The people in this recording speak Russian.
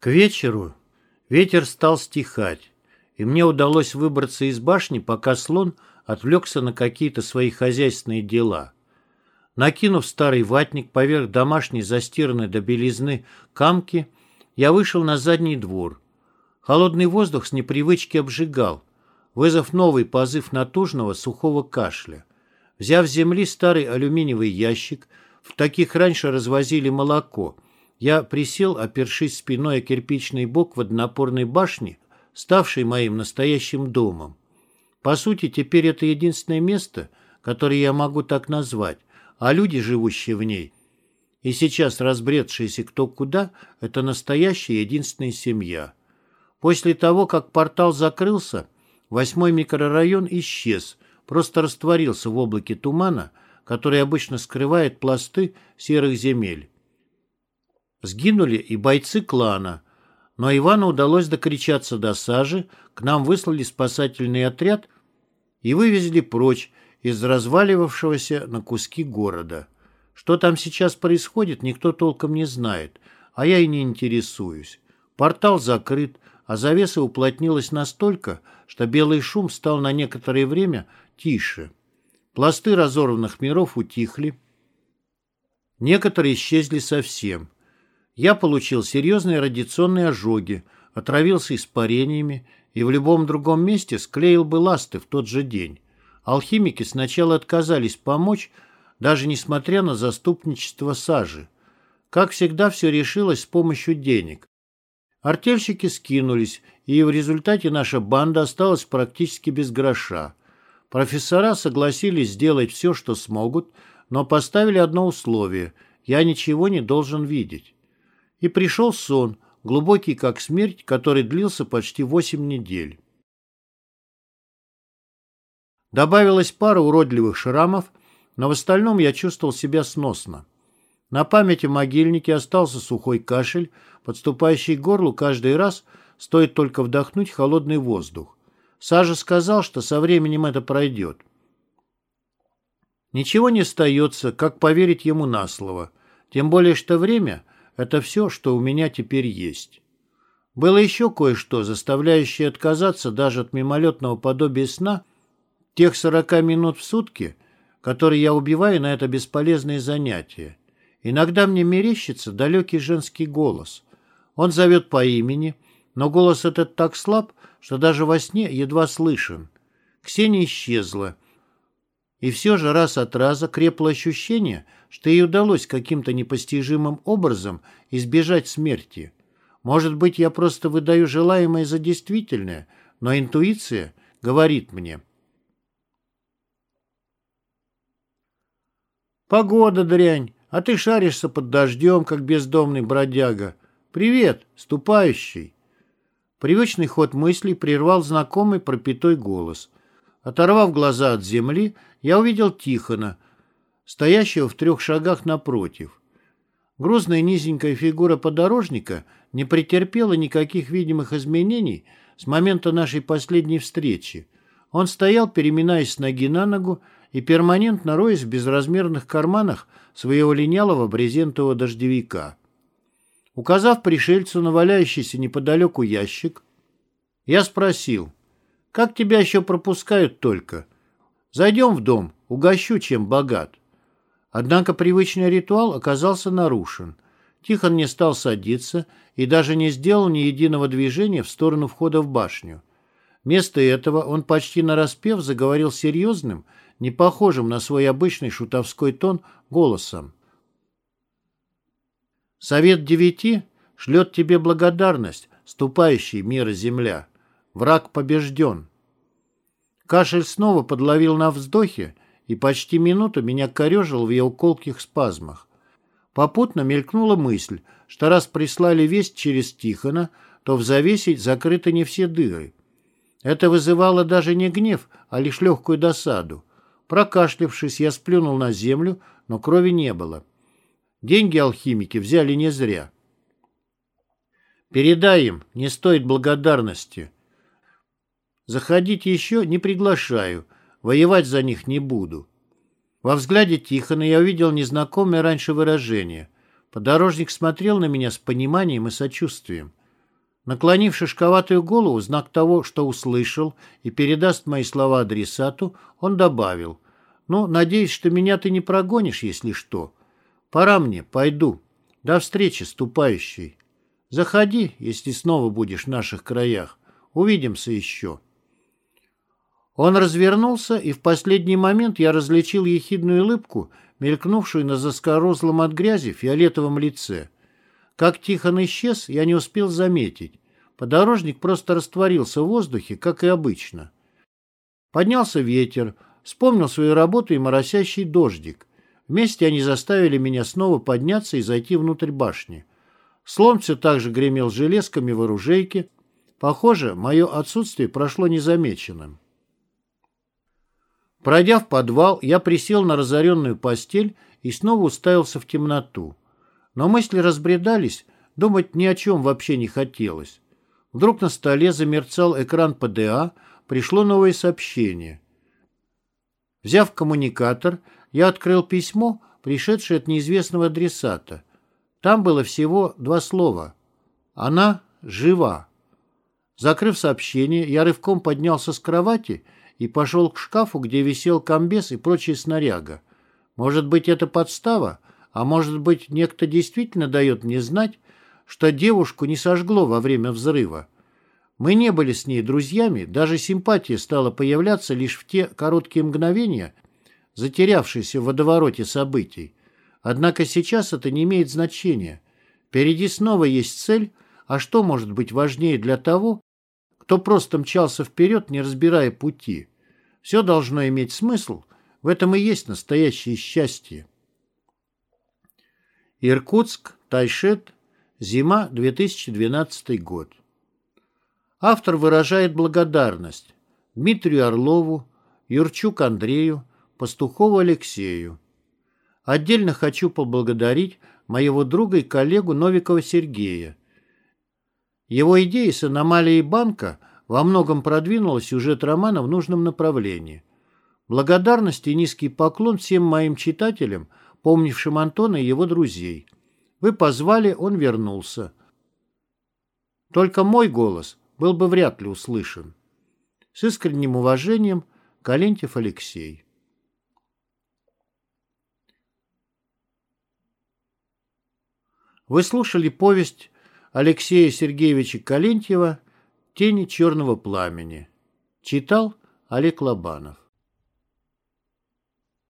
К вечеру ветер стал стихать, и мне удалось выбраться из башни, пока слон отвлекся на какие-то свои хозяйственные дела. Накинув старый ватник поверх домашней застиранной до белизны камки, я вышел на задний двор. Холодный воздух с непривычки обжигал, вызвав новый позыв натужного сухого кашля. Взяв с земли старый алюминиевый ящик, в таких раньше развозили молоко — я присел, опершись спиной о кирпичный бок водонапорной башни, ставшей моим настоящим домом. По сути, теперь это единственное место, которое я могу так назвать, а люди, живущие в ней, и сейчас разбредшиеся кто куда, это настоящая единственная семья. После того, как портал закрылся, восьмой микрорайон исчез, просто растворился в облаке тумана, который обычно скрывает пласты серых земель. Сгинули и бойцы клана, но Ивану удалось докричаться до сажи, к нам выслали спасательный отряд и вывезли прочь из разваливавшегося на куски города. Что там сейчас происходит, никто толком не знает, а я и не интересуюсь. Портал закрыт, а завеса уплотнилась настолько, что белый шум стал на некоторое время тише. Пласты разорванных миров утихли, некоторые исчезли совсем. Я получил серьезные радиационные ожоги, отравился испарениями и в любом другом месте склеил бы ласты в тот же день. Алхимики сначала отказались помочь, даже несмотря на заступничество сажи. Как всегда, все решилось с помощью денег. Артельщики скинулись, и в результате наша банда осталась практически без гроша. Профессора согласились сделать все, что смогут, но поставили одно условие – я ничего не должен видеть. И пришел сон, глубокий как смерть, который длился почти восемь недель. Добавилась пара уродливых шрамов, но в остальном я чувствовал себя сносно. На памяти могильники остался сухой кашель, подступающий к горлу каждый раз, стоит только вдохнуть холодный воздух. Сажа сказал, что со временем это пройдет. Ничего не остается, как поверить ему на слово. Тем более, что время это все, что у меня теперь есть. Было еще кое-что, заставляющее отказаться даже от мимолетного подобия сна, тех сорока минут в сутки, которые я убиваю на это бесполезное занятие. Иногда мне мерещится далекий женский голос. Он зовет по имени, но голос этот так слаб, что даже во сне едва слышен. Ксения исчезла, и все же раз от раза крепло ощущение, что ей удалось каким-то непостижимым образом избежать смерти. Может быть, я просто выдаю желаемое за действительное, но интуиция говорит мне. «Погода дрянь, а ты шаришься под дождем, как бездомный бродяга. Привет, ступающий!» Привычный ход мыслей прервал знакомый пропитой голос. Оторвав глаза от земли, я увидел Тихона, стоящего в трех шагах напротив. Грузная низенькая фигура подорожника не претерпела никаких видимых изменений с момента нашей последней встречи. Он стоял, переминаясь с ноги на ногу и перманентно роясь в безразмерных карманах своего линялого брезентового дождевика. Указав пришельцу на валяющийся неподалеку ящик, я спросил, «Как тебя еще пропускают только?» Зайдем в дом, угощу, чем богат. Однако привычный ритуал оказался нарушен. Тихон не стал садиться и даже не сделал ни единого движения в сторону входа в башню. Вместо этого он почти нараспев заговорил серьезным, не похожим на свой обычный шутовской тон, голосом. «Совет девяти шлет тебе благодарность, ступающий мира земля. Враг побежден». Кашель снова подловил на вздохе, и почти минуту меня корежил в его колких спазмах. Попутно мелькнула мысль, что раз прислали весть через Тихона, то в завесе закрыты не все дыры. Это вызывало даже не гнев, а лишь легкую досаду. Прокашлявшись, я сплюнул на землю, но крови не было. Деньги алхимики взяли не зря. «Передай им, не стоит благодарности», Заходить еще не приглашаю, воевать за них не буду. Во взгляде Тихона я увидел незнакомое раньше выражение. Подорожник смотрел на меня с пониманием и сочувствием. Наклонив шишковатую голову, знак того, что услышал, и передаст мои слова адресату, он добавил. «Ну, надеюсь, что меня ты не прогонишь, если что. Пора мне, пойду. До встречи, ступающий. Заходи, если снова будешь в наших краях. Увидимся еще». Он развернулся, и в последний момент я различил ехидную улыбку, мелькнувшую на заскорозлом от грязи фиолетовом лице. Как Тихон исчез, я не успел заметить. Подорожник просто растворился в воздухе, как и обычно. Поднялся ветер, вспомнил свою работу и моросящий дождик. Вместе они заставили меня снова подняться и зайти внутрь башни. Слон все так же гремел железками в оружейке. Похоже, мое отсутствие прошло незамеченным. Пройдя в подвал, я присел на разоренную постель и снова уставился в темноту. Но мысли разбредались, думать ни о чем вообще не хотелось. Вдруг на столе замерцал экран ПДА, пришло новое сообщение. Взяв коммуникатор, я открыл письмо, пришедшее от неизвестного адресата. Там было всего два слова. «Она жива». Закрыв сообщение, я рывком поднялся с кровати и пошел к шкафу, где висел комбез и прочая снаряга. Может быть, это подстава, а может быть, некто действительно дает мне знать, что девушку не сожгло во время взрыва. Мы не были с ней друзьями, даже симпатия стала появляться лишь в те короткие мгновения, затерявшиеся в водовороте событий. Однако сейчас это не имеет значения. Впереди снова есть цель, а что может быть важнее для того, кто просто мчался вперед, не разбирая пути? Все должно иметь смысл, в этом и есть настоящее счастье. Иркутск, Тайшет, Зима, 2012 год. Автор выражает благодарность Дмитрию Орлову, Юрчук Андрею, Пастухову Алексею. Отдельно хочу поблагодарить моего друга и коллегу Новикова Сергея. Его идея с аномалией банка во многом продвинула сюжет романа в нужном направлении. Благодарность и низкий поклон всем моим читателям, помнившим Антона и его друзей – вы позвали, он вернулся. Только мой голос был бы вряд ли услышан. С искренним уважением, Калентьев Алексей. Вы слушали повесть Алексея Сергеевича Калентьева «Тени черного пламени». Читал Олег Лобанов.